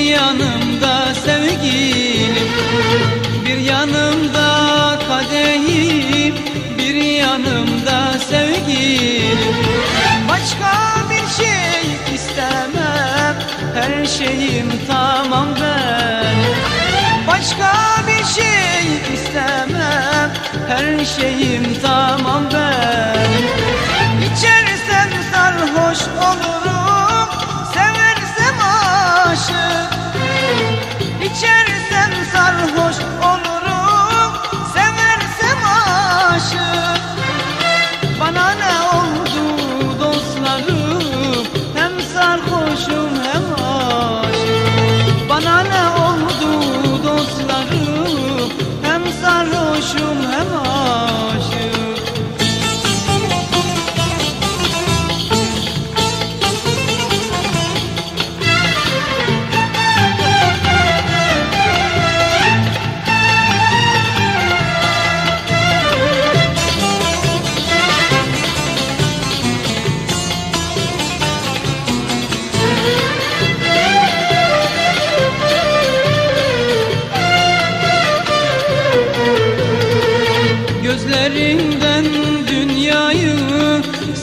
yanımda sevgilim Bir yanımda kadehim Bir yanımda sevgilim. Başka bir şey istemem Her şeyim tamam ben. Başka bir şey istemem Her şeyim tamam ben. İçersem sarhoş olurum başımla Gözlerinden dünyayı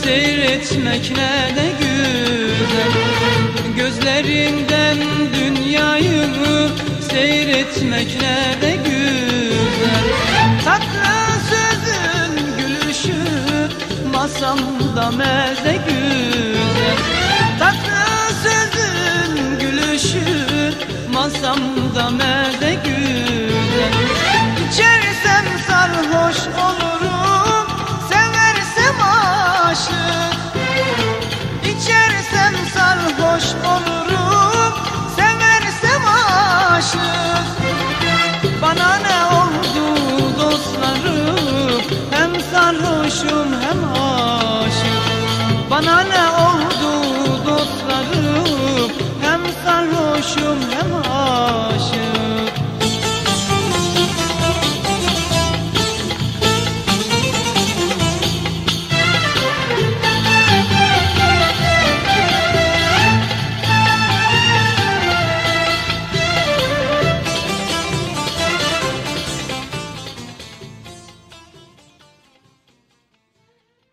seyretmek ne de güzel. Gözlerinden dünyayı seyretmek ne de güzel. Tatlı sözün gülüşü masamda meze güzel. Tatlı sözün gülüşü masamda meze güzel. İçersem sarhoş olur Ananı!